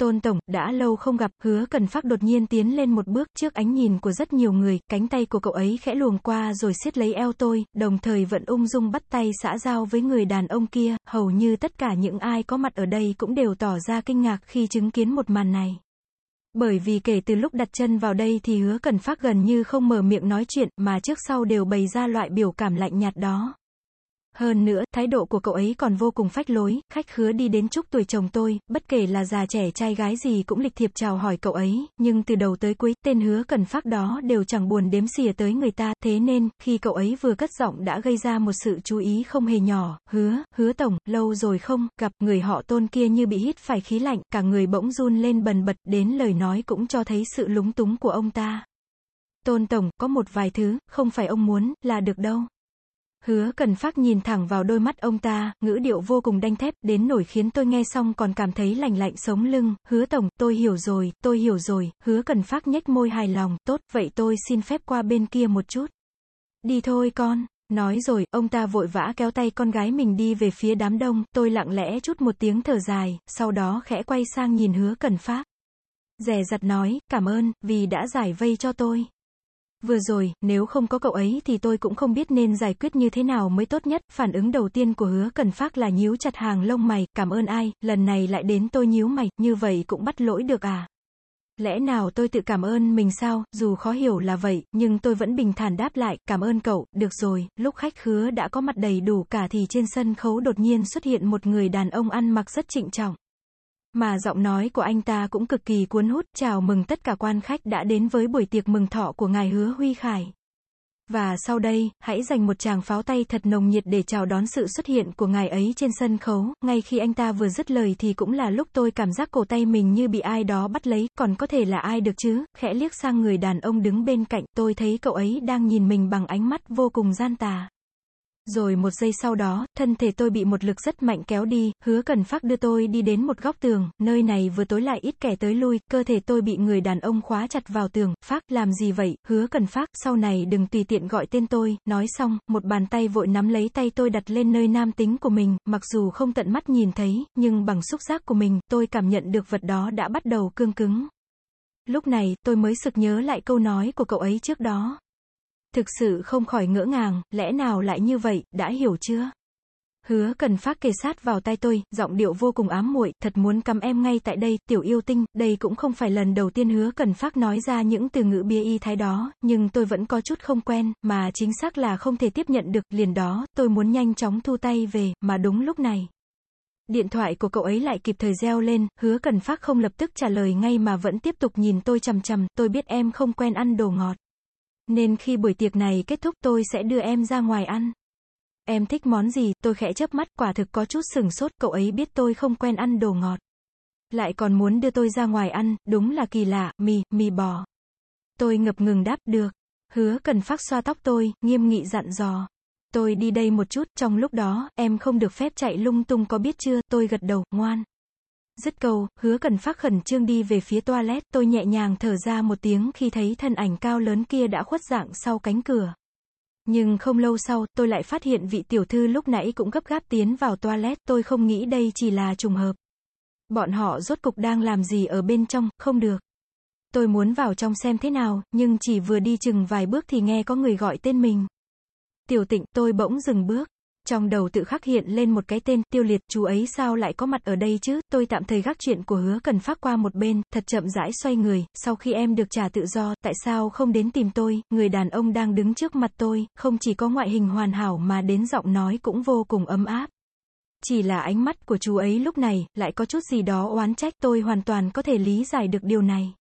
Tôn Tổng, đã lâu không gặp, hứa cần phát đột nhiên tiến lên một bước trước ánh nhìn của rất nhiều người, cánh tay của cậu ấy khẽ luồng qua rồi siết lấy eo tôi, đồng thời vẫn ung dung bắt tay xã giao với người đàn ông kia, hầu như tất cả những ai có mặt ở đây cũng đều tỏ ra kinh ngạc khi chứng kiến một màn này. Bởi vì kể từ lúc đặt chân vào đây thì hứa cần phát gần như không mở miệng nói chuyện, mà trước sau đều bày ra loại biểu cảm lạnh nhạt đó. Hơn nữa, thái độ của cậu ấy còn vô cùng phách lối, khách hứa đi đến chúc tuổi chồng tôi, bất kể là già trẻ trai gái gì cũng lịch thiệp chào hỏi cậu ấy, nhưng từ đầu tới cuối, tên hứa cần phát đó đều chẳng buồn đếm xỉa tới người ta, thế nên, khi cậu ấy vừa cất giọng đã gây ra một sự chú ý không hề nhỏ, hứa, hứa tổng, lâu rồi không, gặp, người họ tôn kia như bị hít phải khí lạnh, cả người bỗng run lên bần bật, đến lời nói cũng cho thấy sự lúng túng của ông ta. Tôn tổng, có một vài thứ, không phải ông muốn, là được đâu. Hứa cần phát nhìn thẳng vào đôi mắt ông ta, ngữ điệu vô cùng đanh thép, đến nổi khiến tôi nghe xong còn cảm thấy lành lạnh sống lưng, hứa tổng, tôi hiểu rồi, tôi hiểu rồi, hứa cần phát nhếch môi hài lòng, tốt, vậy tôi xin phép qua bên kia một chút. Đi thôi con. Nói rồi, ông ta vội vã kéo tay con gái mình đi về phía đám đông, tôi lặng lẽ chút một tiếng thở dài, sau đó khẽ quay sang nhìn hứa cần phát. Rè giặt nói, cảm ơn, vì đã giải vây cho tôi. Vừa rồi, nếu không có cậu ấy thì tôi cũng không biết nên giải quyết như thế nào mới tốt nhất. Phản ứng đầu tiên của hứa cần phát là nhíu chặt hàng lông mày, cảm ơn ai, lần này lại đến tôi nhíu mày, như vậy cũng bắt lỗi được à? Lẽ nào tôi tự cảm ơn mình sao, dù khó hiểu là vậy, nhưng tôi vẫn bình thản đáp lại, cảm ơn cậu, được rồi, lúc khách hứa đã có mặt đầy đủ cả thì trên sân khấu đột nhiên xuất hiện một người đàn ông ăn mặc rất trịnh trọng. Mà giọng nói của anh ta cũng cực kỳ cuốn hút, chào mừng tất cả quan khách đã đến với buổi tiệc mừng thọ của ngài hứa Huy Khải. Và sau đây, hãy dành một tràng pháo tay thật nồng nhiệt để chào đón sự xuất hiện của ngài ấy trên sân khấu, ngay khi anh ta vừa dứt lời thì cũng là lúc tôi cảm giác cổ tay mình như bị ai đó bắt lấy, còn có thể là ai được chứ, khẽ liếc sang người đàn ông đứng bên cạnh, tôi thấy cậu ấy đang nhìn mình bằng ánh mắt vô cùng gian tà. Rồi một giây sau đó, thân thể tôi bị một lực rất mạnh kéo đi, hứa cần phát đưa tôi đi đến một góc tường, nơi này vừa tối lại ít kẻ tới lui, cơ thể tôi bị người đàn ông khóa chặt vào tường, phát, làm gì vậy, hứa cần phát, sau này đừng tùy tiện gọi tên tôi, nói xong, một bàn tay vội nắm lấy tay tôi đặt lên nơi nam tính của mình, mặc dù không tận mắt nhìn thấy, nhưng bằng xúc giác của mình, tôi cảm nhận được vật đó đã bắt đầu cương cứng. Lúc này, tôi mới sực nhớ lại câu nói của cậu ấy trước đó. Thực sự không khỏi ngỡ ngàng, lẽ nào lại như vậy, đã hiểu chưa? Hứa cần phát kề sát vào tay tôi, giọng điệu vô cùng ám muội, thật muốn cắm em ngay tại đây, tiểu yêu tinh, đây cũng không phải lần đầu tiên hứa cần phát nói ra những từ ngữ bia y thái đó, nhưng tôi vẫn có chút không quen, mà chính xác là không thể tiếp nhận được, liền đó, tôi muốn nhanh chóng thu tay về, mà đúng lúc này. Điện thoại của cậu ấy lại kịp thời reo lên, hứa cần phát không lập tức trả lời ngay mà vẫn tiếp tục nhìn tôi chằm chằm, tôi biết em không quen ăn đồ ngọt. Nên khi buổi tiệc này kết thúc tôi sẽ đưa em ra ngoài ăn. Em thích món gì, tôi khẽ chớp mắt, quả thực có chút sừng sốt, cậu ấy biết tôi không quen ăn đồ ngọt. Lại còn muốn đưa tôi ra ngoài ăn, đúng là kỳ lạ, mì, mì bò. Tôi ngập ngừng đáp, được. Hứa cần phát xoa tóc tôi, nghiêm nghị dặn dò. Tôi đi đây một chút, trong lúc đó, em không được phép chạy lung tung có biết chưa, tôi gật đầu, ngoan. Dứt câu, hứa cần phát khẩn trương đi về phía toilet, tôi nhẹ nhàng thở ra một tiếng khi thấy thân ảnh cao lớn kia đã khuất dạng sau cánh cửa. Nhưng không lâu sau, tôi lại phát hiện vị tiểu thư lúc nãy cũng gấp gáp tiến vào toilet, tôi không nghĩ đây chỉ là trùng hợp. Bọn họ rốt cục đang làm gì ở bên trong, không được. Tôi muốn vào trong xem thế nào, nhưng chỉ vừa đi chừng vài bước thì nghe có người gọi tên mình. Tiểu tịnh, tôi bỗng dừng bước. Trong đầu tự khắc hiện lên một cái tên, tiêu liệt, chú ấy sao lại có mặt ở đây chứ, tôi tạm thời gác chuyện của hứa cần phát qua một bên, thật chậm rãi xoay người, sau khi em được trả tự do, tại sao không đến tìm tôi, người đàn ông đang đứng trước mặt tôi, không chỉ có ngoại hình hoàn hảo mà đến giọng nói cũng vô cùng ấm áp. Chỉ là ánh mắt của chú ấy lúc này, lại có chút gì đó oán trách tôi hoàn toàn có thể lý giải được điều này.